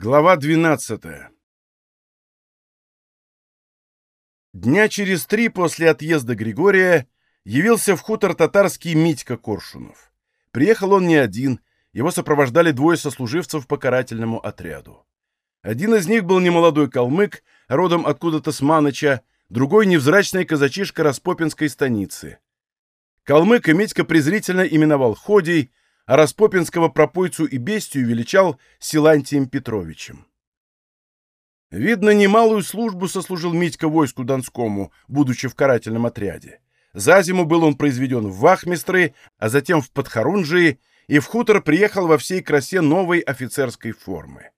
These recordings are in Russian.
Глава 12 Дня через три после отъезда Григория явился в хутор татарский Митька Коршунов. Приехал он не один, его сопровождали двое сослуживцев по карательному отряду. Один из них был немолодой калмык, родом откуда-то с Маныча, другой — невзрачный казачишка Распопинской станицы. Калмык и Митька презрительно именовал Ходей, а распопинского пропойцу и бестию величал Силантием Петровичем. Видно, немалую службу сослужил Митька войску Донскому, будучи в карательном отряде. За зиму был он произведен в вахмистры, а затем в подхорунжии, и в хутор приехал во всей красе новой офицерской формы.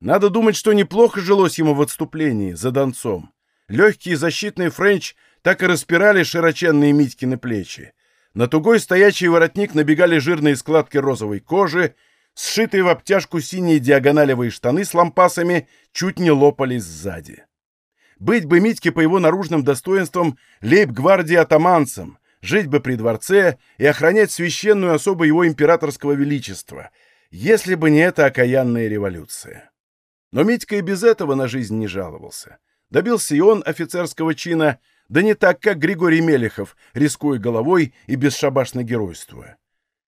Надо думать, что неплохо жилось ему в отступлении, за Донцом. Легкие защитные френч так и распирали широченные Митькины плечи. На тугой стоячий воротник набегали жирные складки розовой кожи, сшитые в обтяжку синие диагоналевые штаны с лампасами чуть не лопались сзади. Быть бы Митьке по его наружным достоинствам лейб-гвардии атаманцем, жить бы при дворце и охранять священную особу его императорского величества, если бы не эта окаянная революция. Но Митька и без этого на жизнь не жаловался. Добился и он офицерского чина — да не так, как Григорий Мелехов, рискуя головой и бесшабашно геройствуя.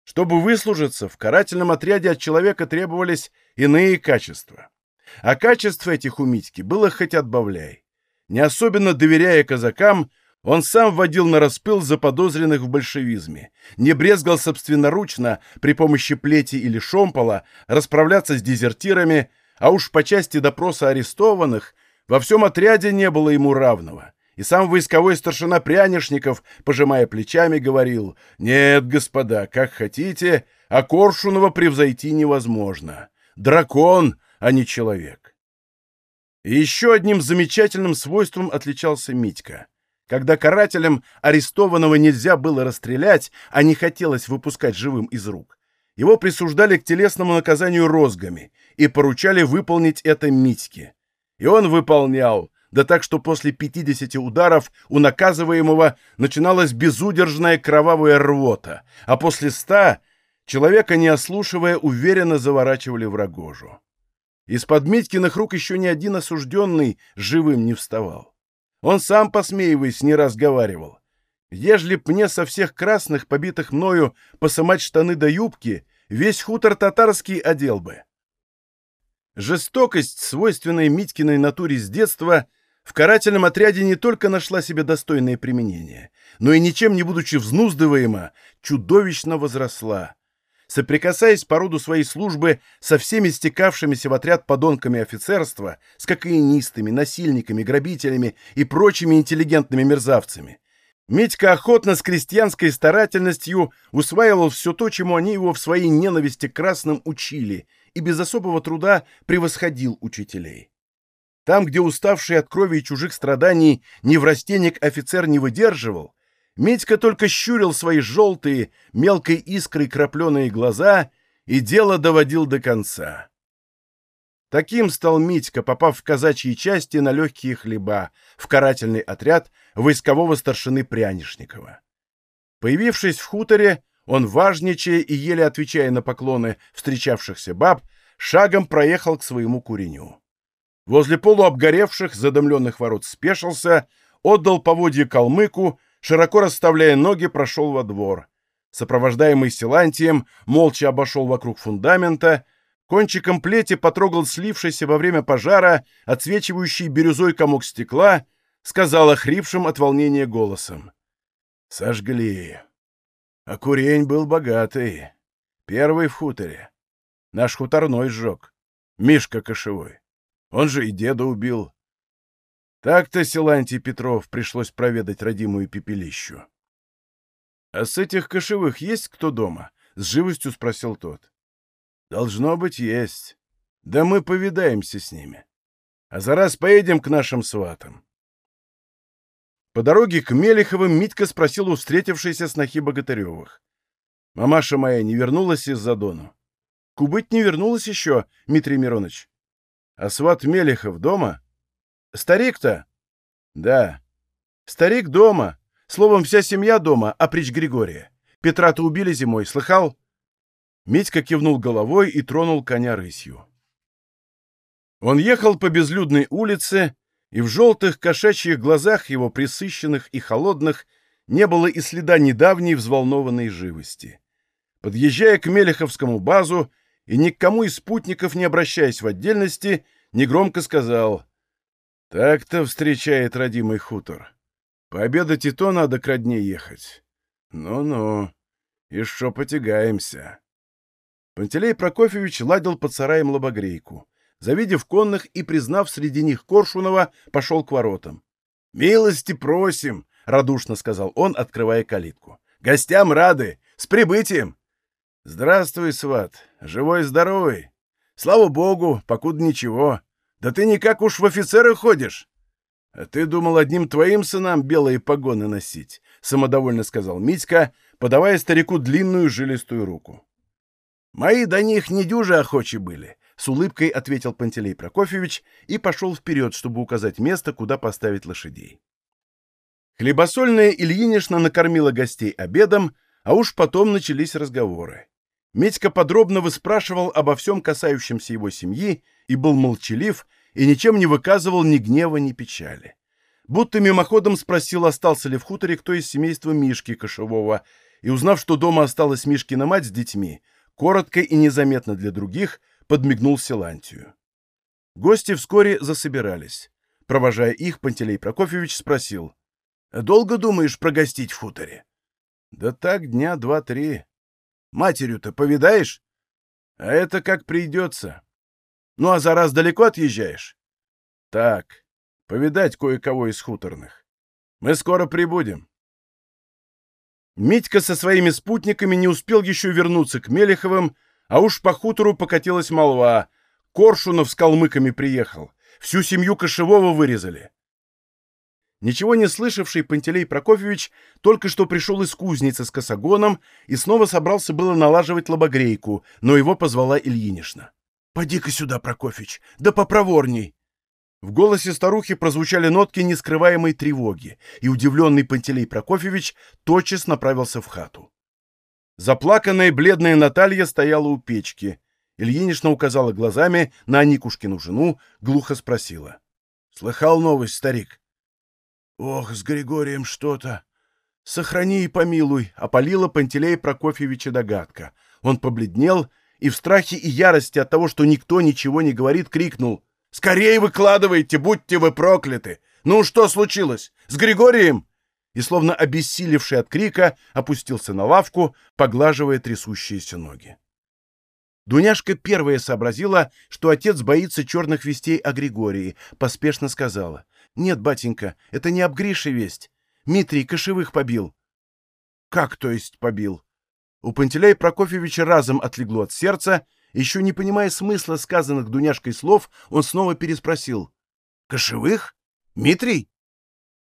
Чтобы выслужиться, в карательном отряде от человека требовались иные качества. А качество этих у Митьки было хоть отбавляй. Не особенно доверяя казакам, он сам вводил на распыл заподозренных в большевизме, не брезгал собственноручно при помощи плети или шомпола расправляться с дезертирами, а уж по части допроса арестованных во всем отряде не было ему равного и сам войсковой старшина Прянишников, пожимая плечами, говорил, «Нет, господа, как хотите, а Коршунова превзойти невозможно. Дракон, а не человек». И еще одним замечательным свойством отличался Митька. Когда карателям арестованного нельзя было расстрелять, а не хотелось выпускать живым из рук, его присуждали к телесному наказанию розгами и поручали выполнить это Митьке. И он выполнял, да так, что после 50 ударов у наказываемого начиналась безудержная кровавая рвота, а после ста человека, не ослушивая, уверенно заворачивали в рогожу. Из-под Митькиных рук еще ни один осужденный живым не вставал. Он сам, посмеиваясь, не разговаривал. Ежели б мне со всех красных, побитых мною, посымать штаны до юбки, весь хутор татарский одел бы. Жестокость, свойственная Митькиной натуре с детства, в карательном отряде не только нашла себе достойное применение, но и ничем не будучи взнуздываема, чудовищно возросла. Соприкасаясь по роду своей службы со всеми стекавшимися в отряд подонками офицерства, с кокаинистами, насильниками, грабителями и прочими интеллигентными мерзавцами, Митька охотно с крестьянской старательностью усваивал все то, чему они его в своей ненависти красным учили, и без особого труда превосходил учителей. Там, где уставший от крови и чужих страданий неврастенник офицер не выдерживал, Митька только щурил свои желтые, мелкой искрой крапленые глаза и дело доводил до конца. Таким стал Митька, попав в казачьи части на легкие хлеба, в карательный отряд войскового старшины Прянишникова. Появившись в хуторе, он, важничая и еле отвечая на поклоны встречавшихся баб, шагом проехал к своему куреню. Возле полуобгоревших, задымленных ворот спешился, отдал поводье калмыку, широко расставляя ноги, прошел во двор. Сопровождаемый Силантием, молча обошел вокруг фундамента, кончиком плети потрогал слившийся во время пожара, отсвечивающий бирюзой комок стекла, сказал охрипшим от волнения голосом. «Сожгли. А курень был богатый. Первый в хуторе. Наш хуторной сжег. Мишка Кошевой. Он же и деда убил. Так-то Силантий Петров пришлось проведать родимую пепелищу. — А с этих кошевых есть кто дома? — с живостью спросил тот. — Должно быть, есть. Да мы повидаемся с ними. А за раз поедем к нашим сватам. По дороге к Мелеховым Митька спросил у встретившейся снохи Богатыревых. — Мамаша моя не вернулась из-за Дону? — Кубыть не вернулась еще, Дмитрий Миронович. А сват Мелехов дома? Старик-то? Да. Старик дома. Словом, вся семья дома, а прич Григория. Петра-то убили зимой, слыхал? Митька кивнул головой и тронул коня рысью. Он ехал по безлюдной улице, и в желтых кошачьих глазах его, присыщенных и холодных, не было и следа недавней взволнованной живости. Подъезжая к Мелеховскому базу и ни к кому из спутников не обращаясь в отдельности, негромко сказал «Так-то встречает родимый хутор. Пообедать и то надо к родне ехать. Ну-ну, и шо потягаемся». Пантелей Прокофьевич ладил под сараем лобогрейку. Завидев конных и признав среди них Коршунова, пошел к воротам. «Милости просим!» — радушно сказал он, открывая калитку. «Гостям рады! С прибытием!» «Здравствуй, сват! Живой-здоровый! Слава богу, покуда ничего! Да ты никак уж в офицеры ходишь!» «А ты думал одним твоим сынам белые погоны носить?» — самодовольно сказал Митька, подавая старику длинную жилистую руку. «Мои до них не дюжи охочи были», — с улыбкой ответил Пантелей Прокофьевич и пошел вперед, чтобы указать место, куда поставить лошадей. Хлебосольная Ильинишна накормила гостей обедом, а уж потом начались разговоры. Медька подробно выспрашивал обо всем касающемся его семьи и был молчалив, и ничем не выказывал ни гнева, ни печали. Будто мимоходом спросил, остался ли в хуторе кто из семейства Мишки Кошевого, и, узнав, что дома осталась Мишкина мать с детьми, коротко и незаметно для других подмигнул Силантию. Гости вскоре засобирались. Провожая их, Пантелей Прокофьевич спросил. «Долго думаешь прогостить в хуторе?» «Да так, дня два-три. Матерью-то повидаешь? А это как придется. Ну а за раз далеко отъезжаешь? Так, повидать кое-кого из хуторных. Мы скоро прибудем. Митька со своими спутниками не успел еще вернуться к Мелеховым, а уж по хутору покатилась молва. Коршунов с калмыками приехал. Всю семью Кошевого вырезали. Ничего не слышавший Пантелей Прокофьевич только что пришел из кузницы с косогоном и снова собрался было налаживать лобогрейку, но его позвала Ильинишна. «Поди-ка сюда, Прокофьевич, да попроворней!» В голосе старухи прозвучали нотки нескрываемой тревоги, и удивленный Пантелей Прокофьевич тотчас направился в хату. Заплаканная бледная Наталья стояла у печки. Ильинична указала глазами на Аникушкину жену, глухо спросила. — Слыхал новость, старик? Ох, с Григорием что-то. Сохрани и помилуй, опалила Пантелея Прокофьевича догадка. Он побледнел и в страхе и ярости от того, что никто ничего не говорит, крикнул. «Скорее выкладывайте, будьте вы прокляты! Ну, что случилось? С Григорием?» И, словно обессилевший от крика, опустился на лавку, поглаживая трясущиеся ноги. Дуняшка первая сообразила, что отец боится черных вестей о Григории, поспешно сказала — «Нет, батенька, это не об Грише весть. Митрий кошевых побил». «Как, то есть, побил?» У Пантелея Прокофьевича разом отлегло от сердца, еще не понимая смысла сказанных Дуняшкой слов, он снова переспросил. «Кошевых? Митрий?»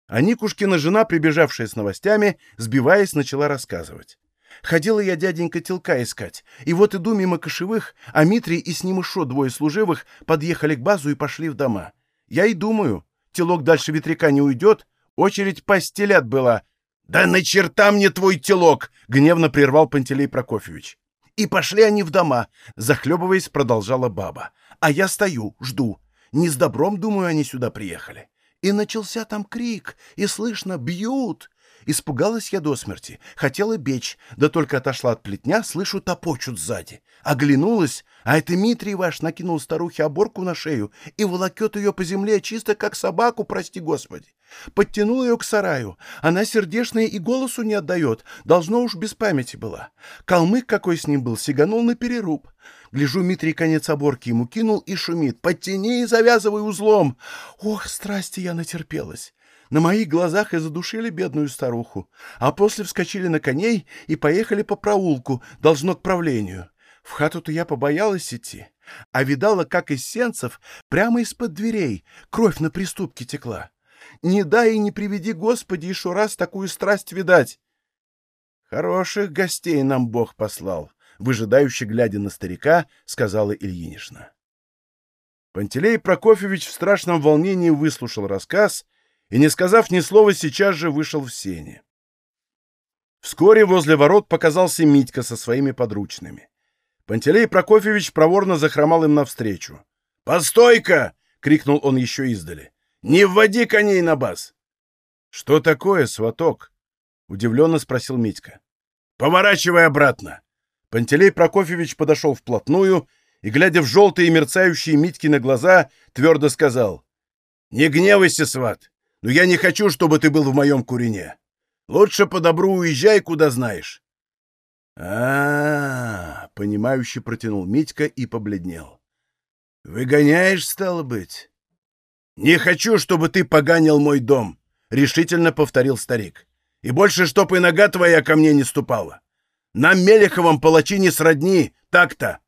А Никушкина жена, прибежавшая с новостями, сбиваясь, начала рассказывать. «Ходила я дяденька телка искать, и вот иду мимо кошевых, а Митрий и с ним еще двое служивых подъехали к базу и пошли в дома. Я и думаю, телок дальше ветряка не уйдет, очередь постелят была. «Да на черта мне твой телок!» — гневно прервал Пантелей Прокофьевич. И пошли они в дома, захлебываясь, продолжала баба. А я стою, жду. Не с добром, думаю, они сюда приехали. И начался там крик, и слышно «бьют!» Испугалась я до смерти, хотела бечь, да только отошла от плетня, слышу, топочут сзади. Оглянулась, а это Митрий ваш накинул старухе оборку на шею и волокет ее по земле чисто как собаку, прости господи. Подтянул ее к сараю. Она сердешная и голосу не отдает, должно уж без памяти была. Калмык какой с ним был, сиганул на переруб. Гляжу, Митрий конец оборки ему кинул и шумит. «Подтяни и завязывай узлом!» Ох, страсти я натерпелась. На моих глазах и задушили бедную старуху, а после вскочили на коней и поехали по проулку, должно к правлению. В хату-то я побоялась идти, а видала, как из сенцев прямо из-под дверей кровь на приступке текла. Не дай и не приведи, Господи, еще раз такую страсть видать. Хороших гостей нам Бог послал, выжидающе глядя на старика, сказала Ильинишна. Пантелей Прокофьевич в страшном волнении выслушал рассказ и, не сказав ни слова, сейчас же вышел в сене. Вскоре возле ворот показался Митька со своими подручными. Пантелей Прокофьевич проворно захромал им навстречу. «Постой-ка!» — крикнул он еще издали. «Не вводи коней на баз!» «Что такое, сваток?» — удивленно спросил Митька. «Поворачивай обратно!» Пантелей Прокофьевич подошел вплотную и, глядя в желтые мерцающие Митькины глаза, твердо сказал. «Не гневайся, сват, но я не хочу, чтобы ты был в моем курине. Лучше по добру уезжай, куда знаешь». А, -а, -а понимающе протянул Митька и побледнел. «Выгоняешь, стало быть?» «Не хочу, чтобы ты поганил мой дом», — решительно повторил старик. «И больше, чтоб и нога твоя ко мне не ступала. Нам, Мелеховым, палачи не сродни, так-то».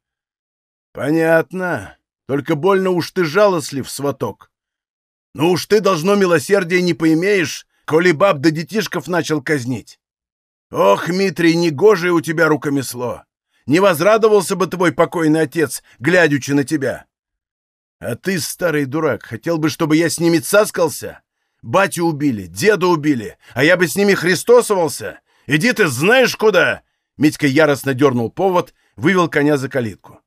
«Понятно. Только больно уж ты жалостлив, сваток. Ну уж ты, должно, милосердия не поимеешь, коли баб да детишков начал казнить. Ох, Митрий, негожее у тебя рукомесло. Не возрадовался бы твой покойный отец, глядячи на тебя. А ты, старый дурак, хотел бы, чтобы я с ними цаскался? Батю убили, деда убили, а я бы с ними христосовался? Иди ты знаешь куда!» Митька яростно дернул повод, вывел коня за калитку.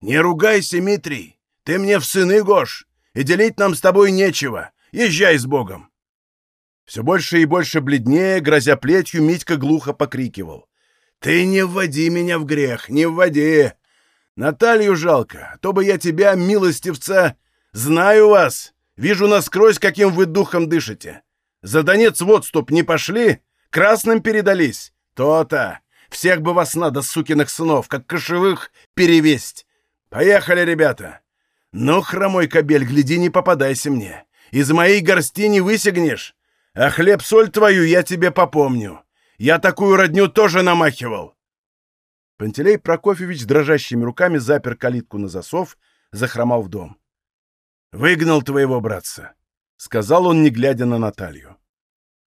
«Не ругайся, Митрий, ты мне в сыны гош, и делить нам с тобой нечего. Езжай с Богом!» Все больше и больше бледнее, грозя плетью, Митька глухо покрикивал. «Ты не вводи меня в грех, не вводи! Наталью жалко, а то бы я тебя, милостивца, знаю вас, вижу насквозь, каким вы духом дышите. За Донец в отступ не пошли, красным передались. То-то! Всех бы вас надо, сукиных сынов, как кошевых, перевесть. Поехали, ребята! Ну, хромой кобель, гляди, не попадайся мне. Из моей горсти не высягнешь. А хлеб-соль твою я тебе попомню. Я такую родню тоже намахивал. Пантелей Прокофьевич дрожащими руками запер калитку на засов, захромал в дом. «Выгнал твоего братца», — сказал он, не глядя на Наталью.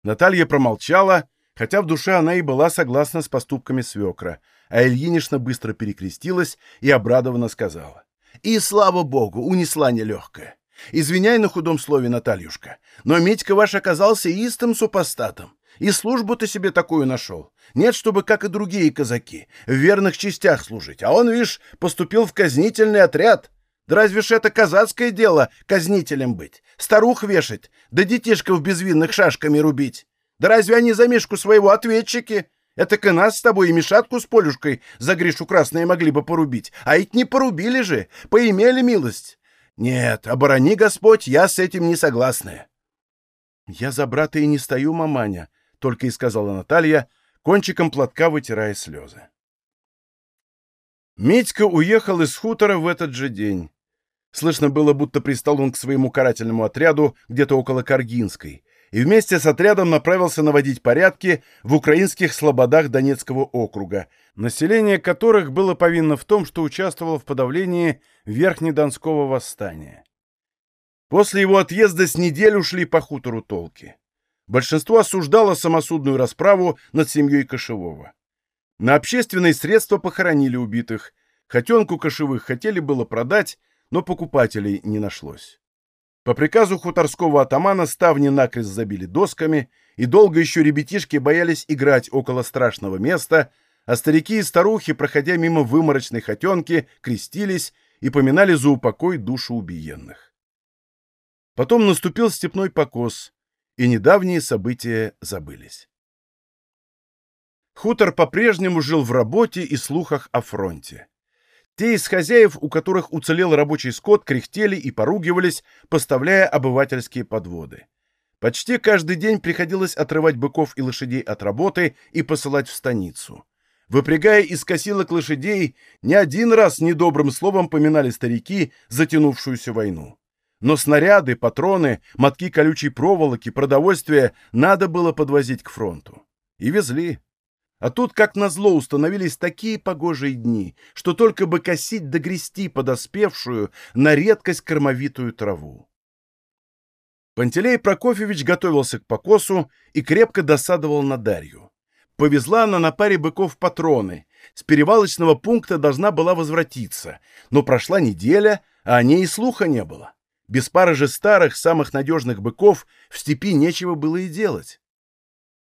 Наталья промолчала, хотя в душе она и была согласна с поступками свекра, а Ильинишна быстро перекрестилась и обрадованно сказала. «И, слава богу, унесла нелегкая. Извиняй на худом слове, Натальюшка, но Митька ваш оказался истым супостатом. И службу ты себе такую нашел. Нет, чтобы, как и другие казаки, в верных частях служить. А он, видишь, поступил в казнительный отряд. Да разве ж это казацкое дело казнителем быть? Старух вешать, да детишков безвинных шашками рубить? Да разве они за Мишку своего ответчики? Это к нас с тобой и Мишатку с Полюшкой за Гришу Красные могли бы порубить. А ведь не порубили же, поимели милость. Нет, оборони Господь, я с этим не согласна. Я за брата и не стою, маманя, только и сказала Наталья, кончиком платка вытирая слезы. Митька уехал из хутора в этот же день. Слышно было, будто пристал он к своему карательному отряду где-то около Каргинской, и вместе с отрядом направился наводить порядки в украинских слободах Донецкого округа, население которых было повинно в том, что участвовало в подавлении Верхнедонского восстания. После его отъезда с неделю шли по хутору толки большинство осуждало самосудную расправу над семьей Кошевого. На общественные средства похоронили убитых. Хотенку Кошевых хотели было продать, но покупателей не нашлось. По приказу хуторского атамана ставни накрест забили досками, и долго еще ребятишки боялись играть около страшного места, а старики и старухи, проходя мимо выморочной хотенки, крестились и поминали за упокой душу убиенных. Потом наступил степной покос, и недавние события забылись. Хутор по-прежнему жил в работе и слухах о фронте. Те из хозяев, у которых уцелел рабочий скот, кряхтели и поругивались, поставляя обывательские подводы. Почти каждый день приходилось отрывать быков и лошадей от работы и посылать в станицу. Выпрягая из косилок лошадей, не один раз недобрым словом поминали старики затянувшуюся войну но снаряды, патроны, мотки колючей проволоки, продовольствие надо было подвозить к фронту. И везли. А тут, как назло, установились такие погожие дни, что только бы косить да грести подоспевшую, на редкость кормовитую траву. Пантелей Прокофьевич готовился к покосу и крепко досадовал на Дарью. Повезла она на паре быков патроны. С перевалочного пункта должна была возвратиться, но прошла неделя, а о ней и слуха не было. Без пары же старых, самых надежных быков в степи нечего было и делать.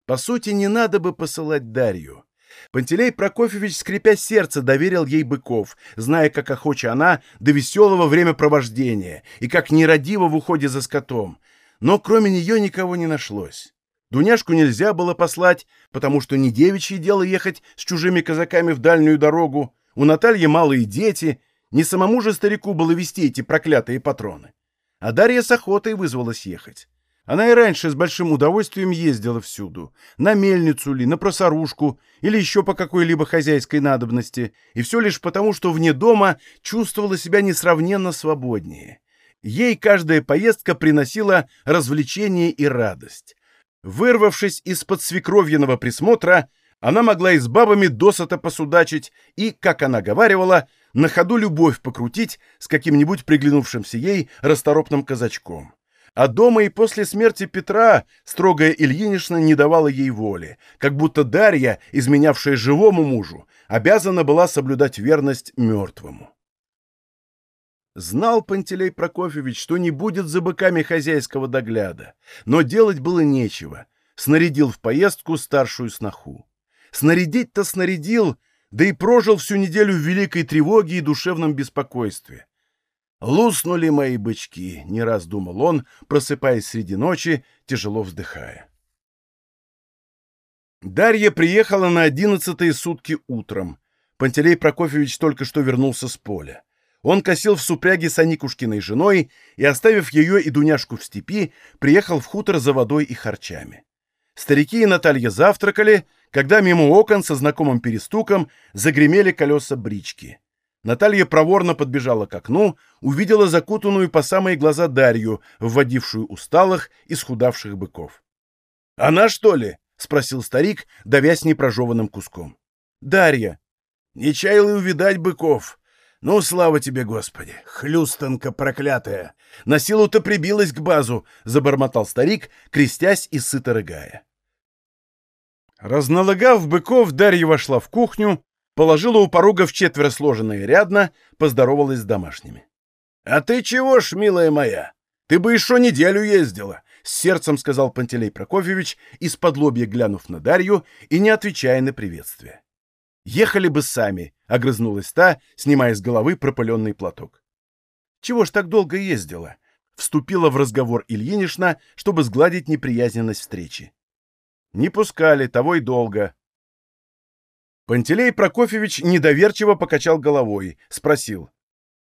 По сути, не надо бы посылать Дарью. Пантелей Прокофьевич, скрипя сердце, доверил ей быков, зная, как охоча она до веселого времяпровождения и как нерадиво в уходе за скотом. Но кроме нее никого не нашлось. Дуняшку нельзя было послать, потому что не девичье дело ехать с чужими казаками в дальнюю дорогу. У Натальи малые дети, не самому же старику было вести эти проклятые патроны. А Дарья с охотой вызвалась ехать. Она и раньше с большим удовольствием ездила всюду. На мельницу ли, на просорушку, или еще по какой-либо хозяйской надобности. И все лишь потому, что вне дома чувствовала себя несравненно свободнее. Ей каждая поездка приносила развлечение и радость. Вырвавшись из-под свекровьиного присмотра, она могла и с бабами досыта посудачить и, как она говаривала, на ходу любовь покрутить с каким-нибудь приглянувшимся ей расторопным казачком. А дома и после смерти Петра строгая Ильинична не давала ей воли, как будто Дарья, изменявшая живому мужу, обязана была соблюдать верность мертвому. Знал Пантелей Прокофьевич, что не будет за быками хозяйского догляда, но делать было нечего. Снарядил в поездку старшую сноху. Снарядить-то снарядил, да и прожил всю неделю в великой тревоге и душевном беспокойстве. «Луснули мои бычки», — не раз думал он, просыпаясь среди ночи, тяжело вздыхая. Дарья приехала на одиннадцатые сутки утром. Пантелей Прокофьевич только что вернулся с поля. Он косил в супряге с Аникушкиной женой и, оставив ее и Дуняшку в степи, приехал в хутор за водой и харчами. Старики и Наталья завтракали, когда мимо окон со знакомым перестуком загремели колеса брички. Наталья проворно подбежала к окну, увидела закутанную по самые глаза Дарью, вводившую усталых и схудавших быков. «Она, что ли?» — спросил старик, давясь непрожеванным куском. «Дарья. Не чаял и увидать быков. Ну, слава тебе, Господи! Хлюстанка проклятая! На силу-то прибилась к базу!» — забормотал старик, крестясь и сыто рыгая. Разналогав быков, Дарья вошла в кухню, положила у порога в четверо сложенные рядно, поздоровалась с домашними. — А ты чего ж, милая моя? Ты бы еще неделю ездила, — с сердцем сказал Пантелей Прокофьевич, из-под лобья глянув на Дарью и не отвечая на приветствие. — Ехали бы сами, — огрызнулась та, снимая с головы пропыленный платок. — Чего ж так долго ездила? — вступила в разговор Ильинишна, чтобы сгладить неприязненность встречи. — Не пускали, того и долго. Пантелей Прокофьевич недоверчиво покачал головой, спросил.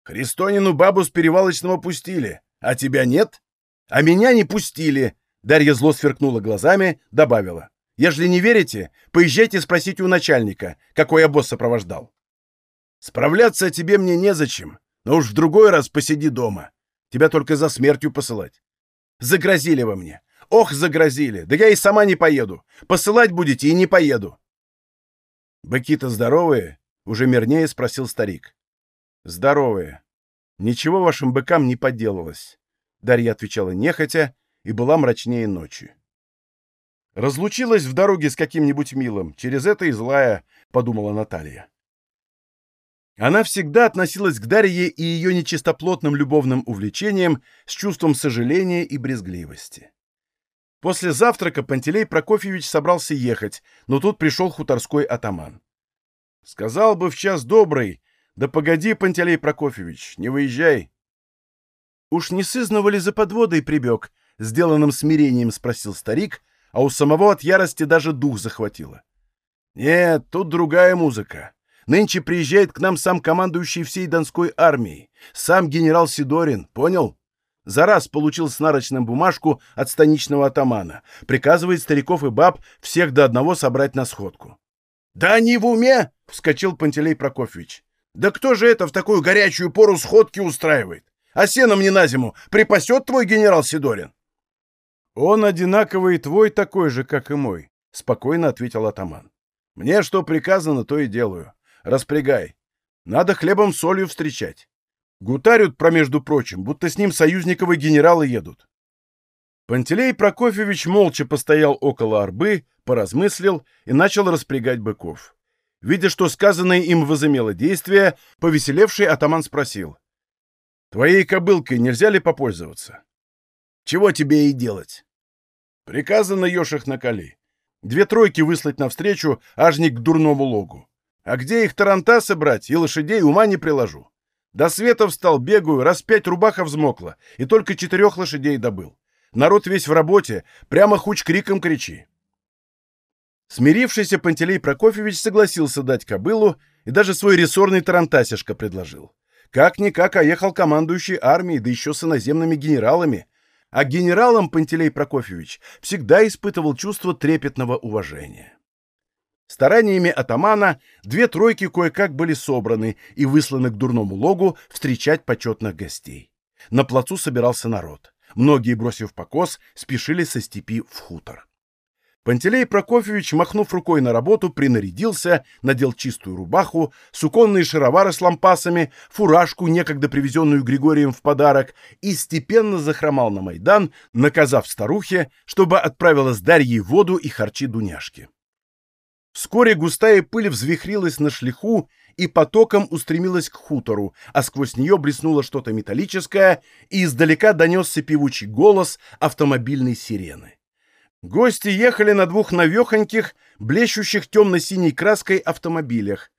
«Христонину бабу с перевалочного пустили, а тебя нет? А меня не пустили!» Дарья зло сверкнула глазами, добавила. «Ежели не верите, поезжайте спросить у начальника, какой я босс сопровождал». «Справляться тебе мне незачем, но уж в другой раз посиди дома. Тебя только за смертью посылать. Загрозили вы мне. Ох, загрозили. Да я и сама не поеду. Посылать будете и не поеду. «Быки-то здоровые?» — уже мирнее спросил старик. «Здоровые. Ничего вашим быкам не поделалось», — Дарья отвечала нехотя и была мрачнее ночи. «Разлучилась в дороге с каким-нибудь милым, через это и злая», — подумала Наталья. Она всегда относилась к Дарье и ее нечистоплотным любовным увлечениям с чувством сожаления и брезгливости. После завтрака Пантелей Прокофьевич собрался ехать, но тут пришел хуторской атаман. Сказал бы в час добрый, да погоди, Пантелей Прокофьевич, не выезжай. Уж не сызнова ли за подводой прибег? Сделанным смирением спросил старик, а у самого от ярости даже дух захватило. Нет, тут другая музыка. Нынче приезжает к нам сам командующий всей Донской армией, сам генерал Сидорин, понял? За раз получил с нарочным бумажку от станичного атамана. Приказывает стариков и баб всех до одного собрать на сходку. «Да они в уме!» — вскочил Пантелей Прокофьевич. «Да кто же это в такую горячую пору сходки устраивает? А сено мне на зиму припасет твой генерал Сидорин?» «Он одинаковый твой такой же, как и мой», — спокойно ответил атаман. «Мне что приказано, то и делаю. Распрягай. Надо хлебом солью встречать. Гутарют про между прочим, будто с ним союзниковы генералы едут. Пантелей Прокофьевич молча постоял около арбы, поразмыслил и начал распрягать быков. Видя, что сказанное им возымело действие, повеселевший атаман спросил. «Твоей кобылкой нельзя ли попользоваться?» «Чего тебе и делать?» «Приказано ешь их накали. Две тройки выслать навстречу, аж не к дурному логу. А где их тарантасы брать и лошадей ума не приложу. До света встал, бегаю, раз пять рубаха взмокла, и только четырех лошадей добыл. Народ весь в работе, прямо хуч криком кричи. Смирившийся Пантелей Прокофьевич согласился дать кобылу и даже свой рессорный тарантасишка предложил. Как-никак, а ехал командующий армией, да еще с иноземными генералами. А генералам Пантелей Прокофьевич всегда испытывал чувство трепетного уважения. Стараниями атамана две тройки кое-как были собраны и высланы к дурному логу встречать почетных гостей. На плацу собирался народ. Многие, бросив покос, спешили со степи в хутор. Пантелей Прокофьевич, махнув рукой на работу, принарядился, надел чистую рубаху, суконные шаровары с лампасами, фуражку, некогда привезенную Григорием в подарок, и степенно захромал на Майдан, наказав старухе, чтобы отправила с Дарьей воду и харчи Дуняшки. Вскоре густая пыль взвихрилась на шлиху и потоком устремилась к хутору, а сквозь нее блеснуло что-то металлическое, и издалека донесся певучий голос автомобильной сирены. Гости ехали на двух навехоньких, блещущих темно-синей краской автомобилях.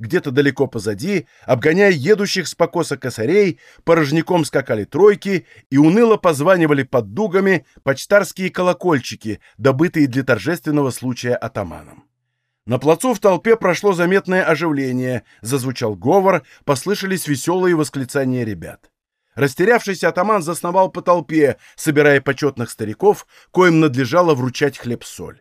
Где-то далеко позади, обгоняя едущих с покоса косарей, порожняком скакали тройки и уныло позванивали под дугами почтарские колокольчики, добытые для торжественного случая атаманом. На плацу в толпе прошло заметное оживление, зазвучал говор, послышались веселые восклицания ребят. Растерявшийся атаман засновал по толпе, собирая почетных стариков, коим надлежало вручать хлеб-соль.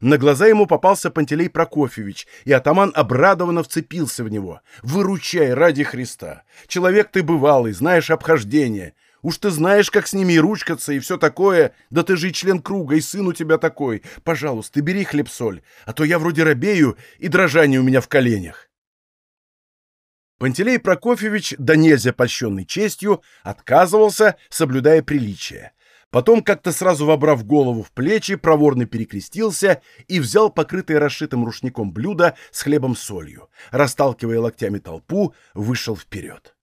На глаза ему попался Пантелей Прокофьевич, и атаман обрадованно вцепился в него. «Выручай ради Христа! Человек ты бывалый, знаешь обхождение. Уж ты знаешь, как с ними и ручкаться, и все такое. Да ты же и член круга, и сын у тебя такой. Пожалуйста, бери хлеб-соль, а то я вроде робею, и дрожание у меня в коленях. Пантелей Прокофьевич, да нельзя польщенный честью, отказывался, соблюдая приличие. Потом, как-то сразу вобрав голову в плечи, проворно перекрестился и взял покрытое расшитым рушником блюдо с хлебом-солью. Расталкивая локтями толпу, вышел вперед.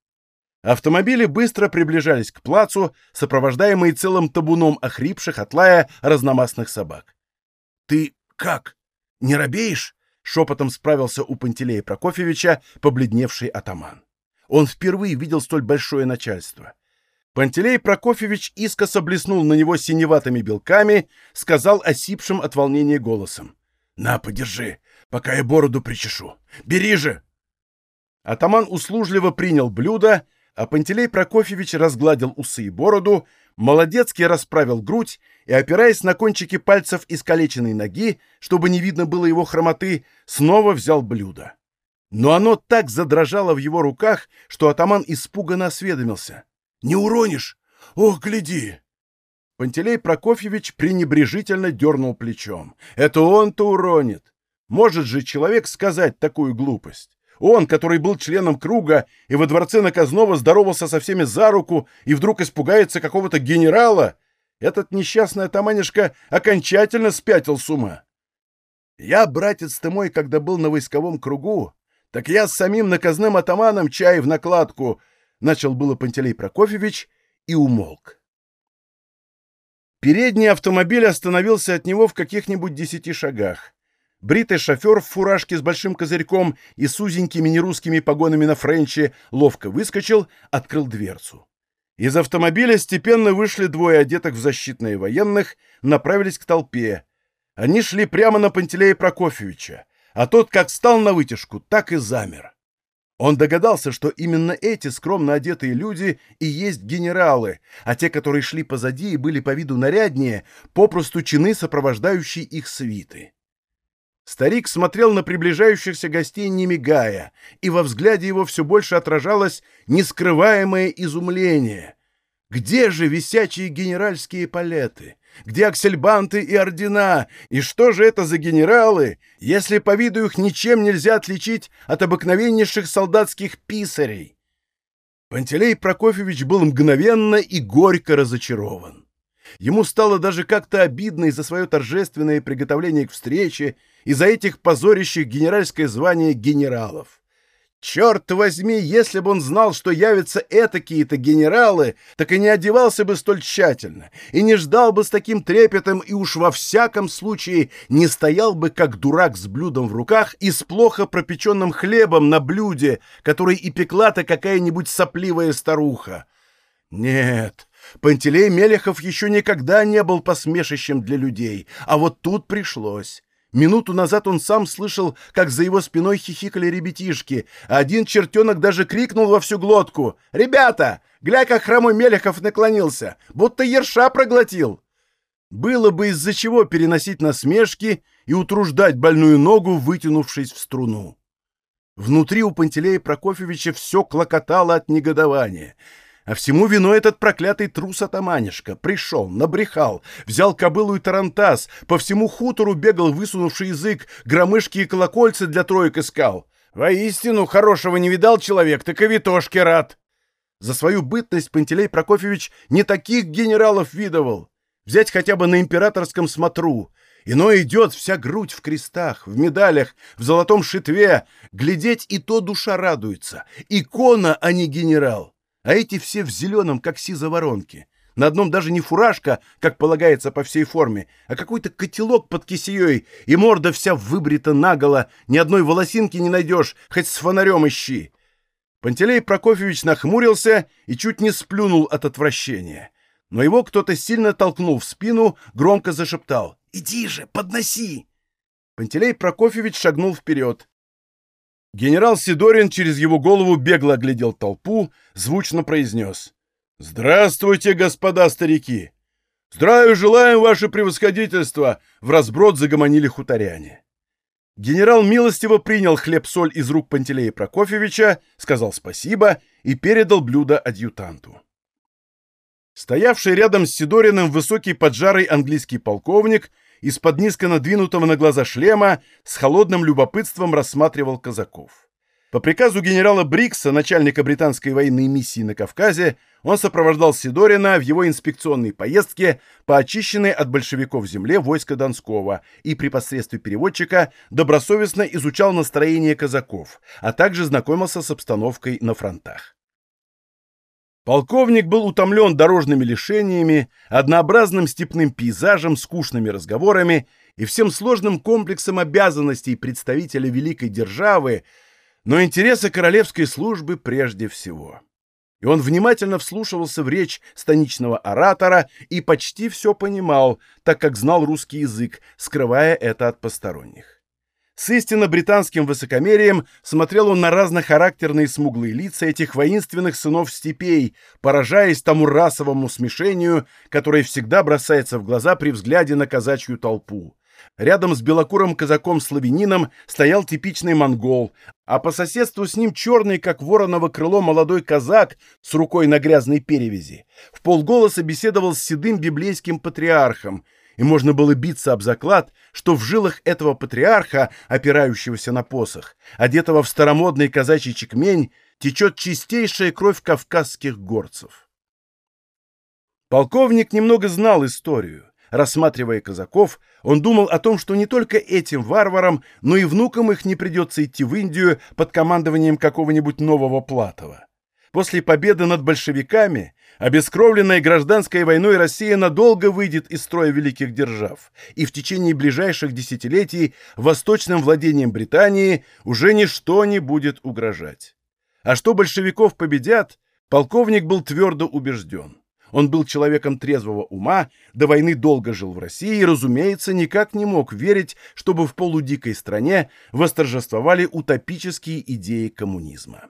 Автомобили быстро приближались к плацу, сопровождаемые целым табуном охрипших от лая разномастных собак. — Ты как? Не робеешь? — шепотом справился у Пантелея Прокофьевича побледневший атаман. Он впервые видел столь большое начальство. Пантелей Прокофьевич искоса блеснул на него синеватыми белками, сказал осипшим от волнения голосом. — На, подержи, пока я бороду причешу. Бери же! Атаман услужливо принял блюдо, а Пантелей Прокофьевич разгладил усы и бороду, молодецки расправил грудь и, опираясь на кончики пальцев искалеченной ноги, чтобы не видно было его хромоты, снова взял блюдо. Но оно так задрожало в его руках, что атаман испуганно осведомился. «Не уронишь? Ох, гляди!» Пантелей Прокофьевич пренебрежительно дернул плечом. «Это он-то уронит! Может же человек сказать такую глупость!» Он, который был членом круга и во дворце наказного здоровался со всеми за руку и вдруг испугается какого-то генерала, этот несчастный атаманишка окончательно спятил с ума. Я, братец ты мой, когда был на войсковом кругу, так я с самим наказным атаманом чай в накладку, начал было Пантелей Прокофьевич и умолк. Передний автомобиль остановился от него в каких-нибудь десяти шагах. Бритый шофер в фуражке с большим козырьком и с узенькими нерусскими погонами на френче ловко выскочил, открыл дверцу. Из автомобиля степенно вышли двое одетых в защитные военных, направились к толпе. Они шли прямо на Пантелея Прокофьевича, а тот как стал на вытяжку, так и замер. Он догадался, что именно эти скромно одетые люди и есть генералы, а те, которые шли позади и были по виду наряднее, попросту чины, сопровождающие их свиты. Старик смотрел на приближающихся гостей, не мигая, и во взгляде его все больше отражалось нескрываемое изумление. Где же висячие генеральские палеты? Где аксельбанты и ордена? И что же это за генералы, если по виду их ничем нельзя отличить от обыкновеннейших солдатских писарей? Пантелей Прокофьевич был мгновенно и горько разочарован. Ему стало даже как-то обидно из за свое торжественное приготовление к встрече, из за этих позорящих генеральское звание генералов. Черт возьми, если бы он знал, что явятся этакие-то генералы, так и не одевался бы столь тщательно, и не ждал бы с таким трепетом, и уж во всяком случае не стоял бы, как дурак с блюдом в руках и с плохо пропеченным хлебом на блюде, который и пекла-то какая-нибудь сопливая старуха. Нет, Пантелей Мелехов еще никогда не был посмешищем для людей, а вот тут пришлось. Минуту назад он сам слышал, как за его спиной хихикали ребятишки, а один чертенок даже крикнул во всю глотку. «Ребята, гля, как хромой Мелехов наклонился, будто ерша проглотил!» Было бы из-за чего переносить насмешки и утруждать больную ногу, вытянувшись в струну. Внутри у Пантелея Прокофьевича все клокотало от негодования — а всему виной этот проклятый трус-атаманишка. Пришел, набрехал, взял кобылу и тарантас, по всему хутору бегал высунувший язык, громышки и колокольцы для троек искал. Воистину, хорошего не видал человек, так и витошки рад. За свою бытность Пантелей Прокофьевич не таких генералов видывал. Взять хотя бы на императорском смотру. Иной идет вся грудь в крестах, в медалях, в золотом шитве. Глядеть и то душа радуется. Икона, а не генерал а эти все в зеленом, как сизоворонки. На одном даже не фуражка, как полагается по всей форме, а какой-то котелок под кисеей, и морда вся выбрита наголо, ни одной волосинки не найдешь, хоть с фонарем ищи. Пантелей Прокофьевич нахмурился и чуть не сплюнул от отвращения. Но его кто-то сильно толкнул в спину, громко зашептал «Иди же, подноси!» Пантелей Прокофьевич шагнул вперед. Генерал Сидорин через его голову бегло оглядел толпу, звучно произнес. «Здравствуйте, господа старики! Здравия желаем, ваше превосходительство!» В разброд загомонили хуторяне. Генерал милостиво принял хлеб-соль из рук Пантелея Прокофьевича, сказал спасибо и передал блюдо адъютанту. Стоявший рядом с Сидориным высокий поджарый английский полковник — из-под низко надвинутого на глаза шлема с холодным любопытством рассматривал казаков. По приказу генерала Брикса, начальника британской военной миссии на Кавказе, он сопровождал Сидорина в его инспекционной поездке по очищенной от большевиков земле войска Донского и при посредстве переводчика добросовестно изучал настроение казаков, а также знакомился с обстановкой на фронтах. Полковник был утомлен дорожными лишениями, однообразным степным пейзажем, скучными разговорами и всем сложным комплексом обязанностей представителя великой державы, но интересы королевской службы прежде всего. И он внимательно вслушивался в речь станичного оратора и почти все понимал, так как знал русский язык, скрывая это от посторонних. С истинно британским высокомерием смотрел он на разнохарактерные смуглые лица этих воинственных сынов степей, поражаясь тому расовому смешению, которое всегда бросается в глаза при взгляде на казачью толпу. Рядом с белокурым казаком-славянином стоял типичный монгол, а по соседству с ним черный, как вороново крыло, молодой казак с рукой на грязной перевязи. В полголоса беседовал с седым библейским патриархом — и можно было биться об заклад, что в жилах этого патриарха, опирающегося на посох, одетого в старомодный казачий чекмень, течет чистейшая кровь кавказских горцев. Полковник немного знал историю. Рассматривая казаков, он думал о том, что не только этим варварам, но и внукам их не придется идти в Индию под командованием какого-нибудь нового Платова. После победы над большевиками Обескровленная гражданской войной Россия надолго выйдет из строя великих держав, и в течение ближайших десятилетий восточным владениям Британии уже ничто не будет угрожать. А что большевиков победят, полковник был твердо убежден. Он был человеком трезвого ума, до войны долго жил в России и, разумеется, никак не мог верить, чтобы в полудикой стране восторжествовали утопические идеи коммунизма.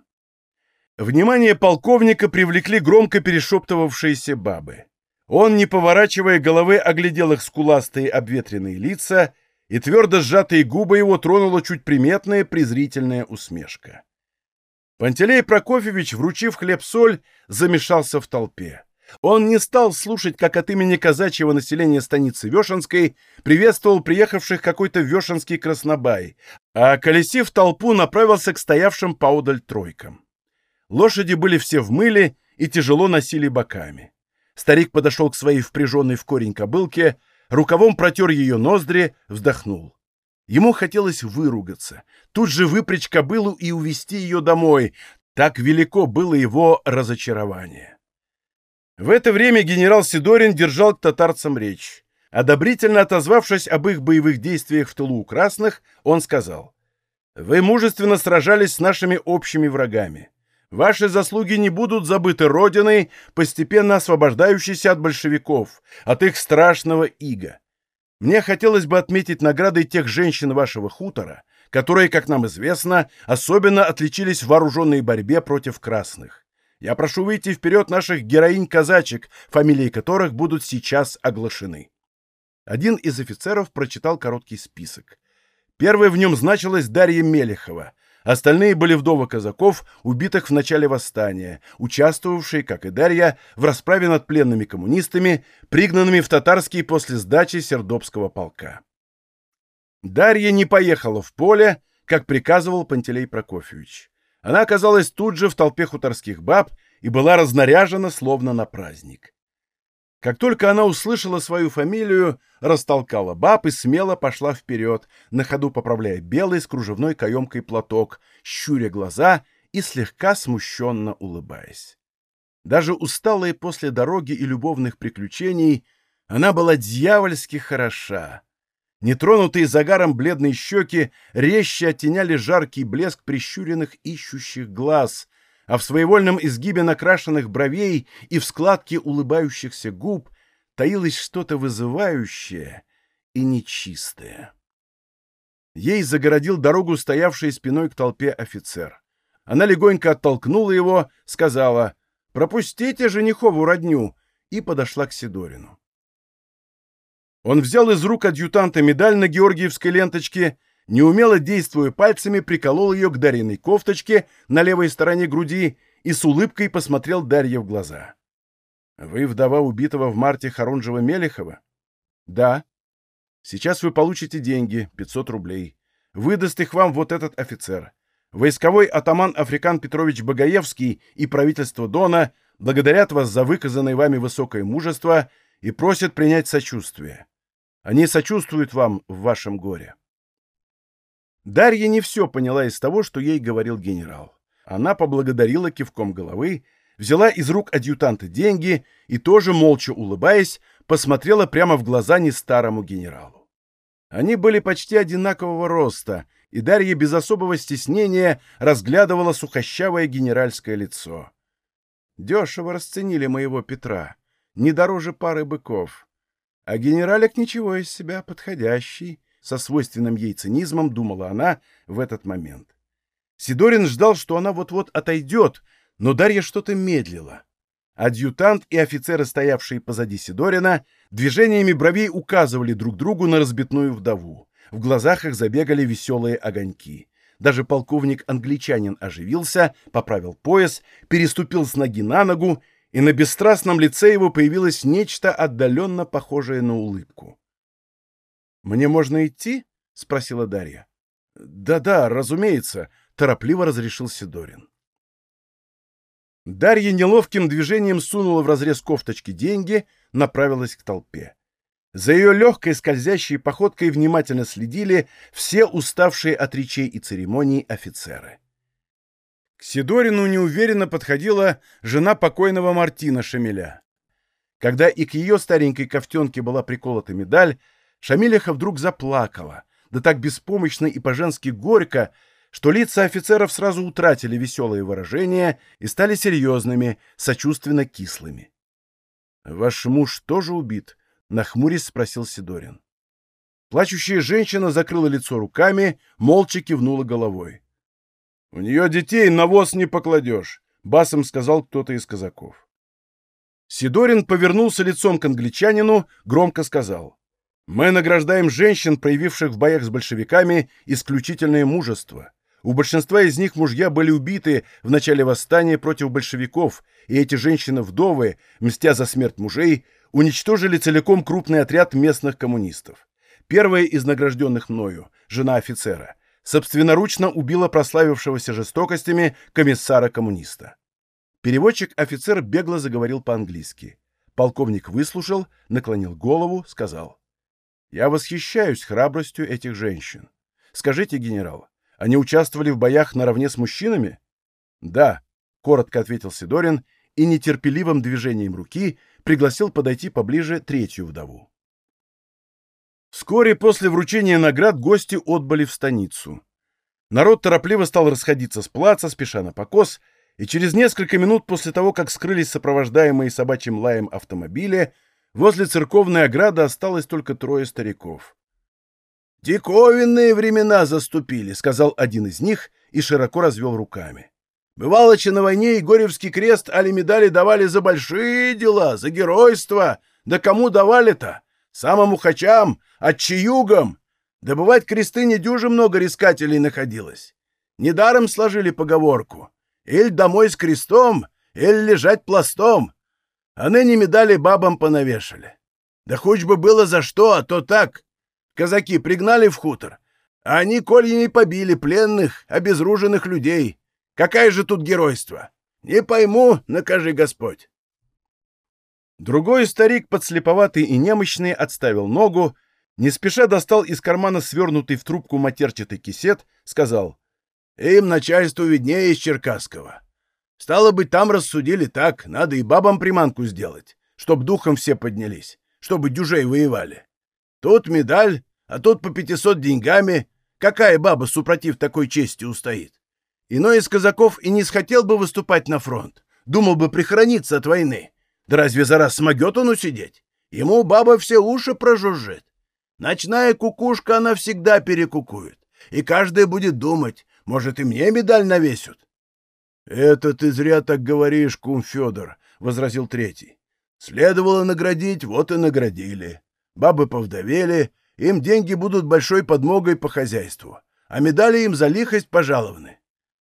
Внимание полковника привлекли громко перешептывавшиеся бабы. Он, не поворачивая головы, оглядел их скуластые обветренные лица, и твердо сжатые губы его тронула чуть приметная презрительная усмешка. Пантелей Прокофьевич, вручив хлеб-соль, замешался в толпе. Он не стал слушать, как от имени казачьего населения станицы Вешенской приветствовал приехавших какой-то вешенский краснобай, а, колесив толпу, направился к стоявшим поодаль тройкам. Лошади были все в мыле и тяжело носили боками. Старик подошел к своей впряженной в корень кобылке, рукавом протер ее ноздри, вздохнул. Ему хотелось выругаться, тут же выпрячь кобылу и увести ее домой. Так велико было его разочарование. В это время генерал Сидорин держал к татарцам речь. Одобрительно отозвавшись об их боевых действиях в тылу у красных, он сказал, «Вы мужественно сражались с нашими общими врагами. Ваши заслуги не будут забыты Родиной, постепенно освобождающейся от большевиков, от их страшного ига. Мне хотелось бы отметить наградой тех женщин вашего хутора, которые, как нам известно, особенно отличились в вооруженной борьбе против красных. Я прошу выйти вперед наших героинь-казачек, фамилии которых будут сейчас оглашены. Один из офицеров прочитал короткий список. Первой в нем значилась Дарья Мелехова. Остальные были вдовы казаков, убитых в начале восстания, участвовавшие, как и Дарья, в расправе над пленными коммунистами, пригнанными в татарские после сдачи Сердобского полка. Дарья не поехала в поле, как приказывал Пантелей Прокофьевич. Она оказалась тут же в толпе хуторских баб и была разнаряжена словно на праздник. Как только она услышала свою фамилию, растолкала баб и смело пошла вперед, на ходу поправляя белый с кружевной каемкой платок, щуря глаза и слегка смущенно улыбаясь. Даже усталая после дороги и любовных приключений, она была дьявольски хороша. Нетронутые загаром бледные щеки резче оттеняли жаркий блеск прищуренных ищущих глаз, а в своевольном изгибе накрашенных бровей и в складке улыбающихся губ таилось что-то вызывающее и нечистое. Ей загородил дорогу стоявший спиной к толпе офицер. Она легонько оттолкнула его, сказала «Пропустите женихову родню» и подошла к Сидорину. Он взял из рук адъютанта медаль на георгиевской ленточке неумело действуя пальцами, приколол ее к Дарьиной кофточке на левой стороне груди и с улыбкой посмотрел Дарье в глаза. «Вы вдова убитого в марте Харунжева-Мелехова?» «Да. Сейчас вы получите деньги, 500 рублей. Выдаст их вам вот этот офицер. Войсковой атаман Африкан Петрович Багаевский и правительство Дона благодарят вас за выказанное вами высокое мужество и просят принять сочувствие. Они сочувствуют вам в вашем горе». Дарья не все поняла из того, что ей говорил генерал. Она поблагодарила кивком головы, взяла из рук адъютанта деньги и тоже, молча улыбаясь, посмотрела прямо в глаза не старому генералу. Они были почти одинакового роста, и Дарья без особого стеснения разглядывала сухощавое генеральское лицо. Дешево расценили моего Петра, не дороже пары быков. А генералик ничего из себя подходящий, со свойственным ей цинизмом думала она в этот момент. Сидорин ждал, что она вот-вот отойдет, но Дарья что-то медлила. Адъютант и офицеры, стоявшие позади Сидорина, движениями бровей указывали друг другу на разбитную вдову. В глазах их забегали веселые огоньки. Даже полковник-англичанин оживился, поправил пояс, переступил с ноги на ногу, и на бесстрастном лице его появилось нечто отдаленно похожее на улыбку. «Мне можно идти?» — спросила Дарья. «Да-да, разумеется», — торопливо разрешил Сидорин. Дарья неловким движением сунула в разрез кофточки деньги, направилась к толпе. За ее легкой скользящей походкой внимательно следили все уставшие от речей и церемоний офицеры. К Сидорину неуверенно подходила жена покойного Мартина Шамиля. Когда и к ее старенькой кофтенке была приколота медаль, Шамилиха вдруг заплакала, да так беспомощно и по-женски горько, что лица офицеров сразу утратили веселые выражения и стали серьезными, сочувственно кислыми. «Ваш муж тоже убит?» — нахмурясь спросил Сидорин. Плачущая женщина закрыла лицо руками, молча кивнула головой. «У нее детей навоз не покладешь», — басом сказал кто-то из казаков. Сидорин повернулся лицом к англичанину, громко сказал. Мы награждаем женщин, проявивших в боях с большевиками исключительное мужество. У большинства из них мужья были убиты в начале восстания против большевиков, и эти женщины-вдовы, мстя за смерть мужей, уничтожили целиком крупный отряд местных коммунистов. Первая из награжденных мною, жена офицера, собственноручно убила прославившегося жестокостями комиссара-коммуниста. Переводчик-офицер бегло заговорил по-английски. Полковник выслушал, наклонил голову, сказал. Я восхищаюсь храбростью этих женщин. Скажите, генерал, они участвовали в боях наравне с мужчинами? Да, коротко ответил Сидорин и нетерпеливым движением руки пригласил подойти поближе третью вдову. Вскоре после вручения наград гости отбыли в станицу. Народ торопливо стал расходиться с плаца, спеша на покос, и через несколько минут после того, как скрылись сопровождаемые собачьим лаем автомобили, возле церковной ограды осталось только трое стариков. «Диковинные времена заступили», — сказал один из них и широко развел руками. «Бывалочи на войне Егорьевский крест али медали давали за большие дела, за геройство. Да кому давали-то? Самым ухачам, отчаюгам. Добывать кресты недюже много рискателей находилось. Недаром сложили поговорку. Эль домой с крестом, эль лежать пластом. А ныне медали бабам понавешали. Да хоть бы было за что, а то так. Казаки пригнали в хутор, а они кольями побили пленных, обезруженных людей. Какая же тут геройство? Не пойму, накажи Господь. Другой старик, подслеповатый и немощный, отставил ногу, не спеша достал из кармана свернутый в трубку матерчатый кисет, сказал — им начальству виднее из Черкасского. Стало быть, там рассудили так, надо и бабам приманку сделать, чтоб духом все поднялись, чтобы дюжей воевали. Тут медаль, а тут по пятисот деньгами. Какая баба, супротив такой чести, устоит? Иной из казаков и не схотел бы выступать на фронт. Думал бы прихраниться от войны. Да разве за раз смогет он усидеть? Ему баба все уши прожужжит. Ночная кукушка она всегда перекукует. И каждая будет думать, может, и мне медаль навесят? — Это ты зря так говоришь, кум Федор, — возразил третий. — Следовало наградить, вот и наградили. Бабы повдовели, им деньги будут большой подмогой по хозяйству, а медали им за лихость пожалованы.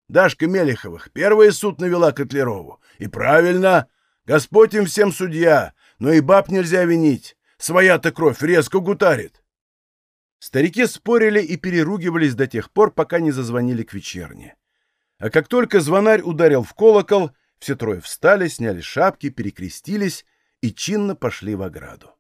Дашка Мелеховых первый суд навела Котлерову. И правильно, Господь им всем судья, но и баб нельзя винить. Своя-то кровь резко гутарит. Старики спорили и переругивались до тех пор, пока не зазвонили к вечерне. А как только звонарь ударил в колокол, все трое встали, сняли шапки, перекрестились и чинно пошли в ограду.